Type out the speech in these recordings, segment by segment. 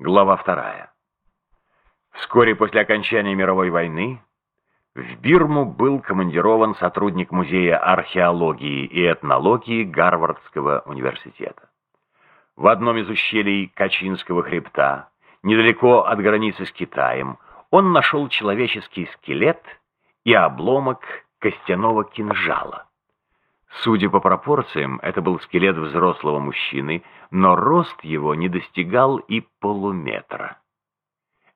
Глава вторая. Вскоре после окончания мировой войны в Бирму был командирован сотрудник Музея археологии и этнологии Гарвардского университета. В одном из ущелий Качинского хребта, недалеко от границы с Китаем, он нашел человеческий скелет и обломок костяного кинжала. Судя по пропорциям, это был скелет взрослого мужчины, но рост его не достигал и полуметра.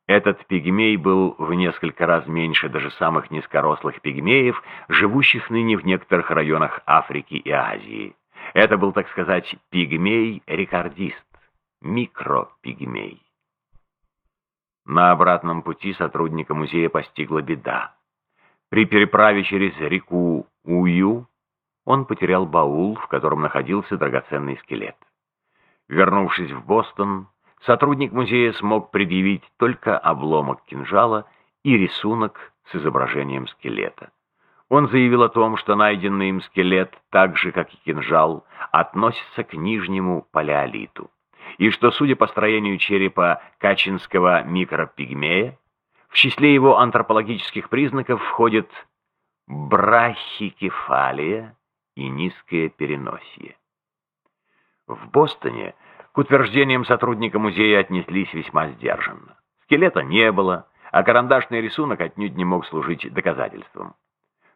Этот пигмей был в несколько раз меньше даже самых низкорослых пигмеев, живущих ныне в некоторых районах Африки и Азии. Это был, так сказать, пигмей-рекордист, микропигмей. На обратном пути сотрудника музея постигла беда. При переправе через реку Ую он потерял баул, в котором находился драгоценный скелет. Вернувшись в Бостон, сотрудник музея смог предъявить только обломок кинжала и рисунок с изображением скелета. Он заявил о том, что найденный им скелет, так же как и кинжал, относится к нижнему палеолиту, и что, судя по строению черепа качинского микропигмея, в числе его антропологических признаков входит брахикефалия, и низкое переносие. В Бостоне к утверждениям сотрудника музея отнеслись весьма сдержанно. Скелета не было, а карандашный рисунок отнюдь не мог служить доказательством.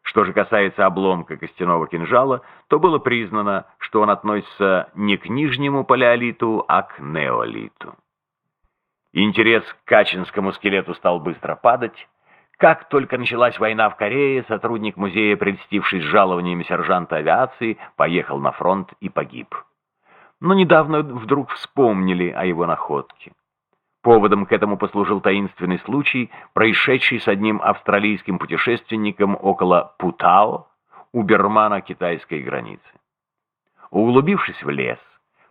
Что же касается обломка костяного кинжала, то было признано, что он относится не к нижнему палеолиту, а к неолиту. Интерес к качинскому скелету стал быстро падать, как только началась война в Корее, сотрудник музея, прельстившись жалованиями сержанта авиации, поехал на фронт и погиб. Но недавно вдруг вспомнили о его находке. Поводом к этому послужил таинственный случай, происшедший с одним австралийским путешественником около Путао, у Бермана-китайской границы. Углубившись в лес,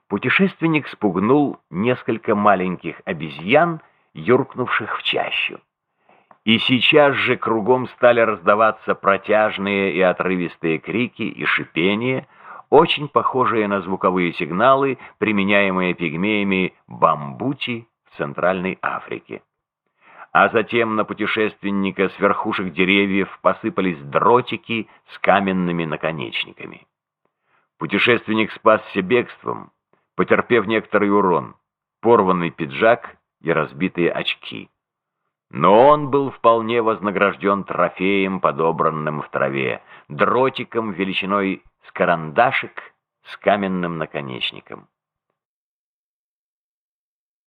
путешественник спугнул несколько маленьких обезьян, юркнувших в чащу. И сейчас же кругом стали раздаваться протяжные и отрывистые крики и шипения, очень похожие на звуковые сигналы, применяемые пигмеями бамбути в Центральной Африке. А затем на путешественника с верхушек деревьев посыпались дротики с каменными наконечниками. Путешественник спасся бегством, потерпев некоторый урон, порванный пиджак и разбитые очки. Но он был вполне вознагражден трофеем, подобранным в траве, дротиком величиной с карандашик с каменным наконечником.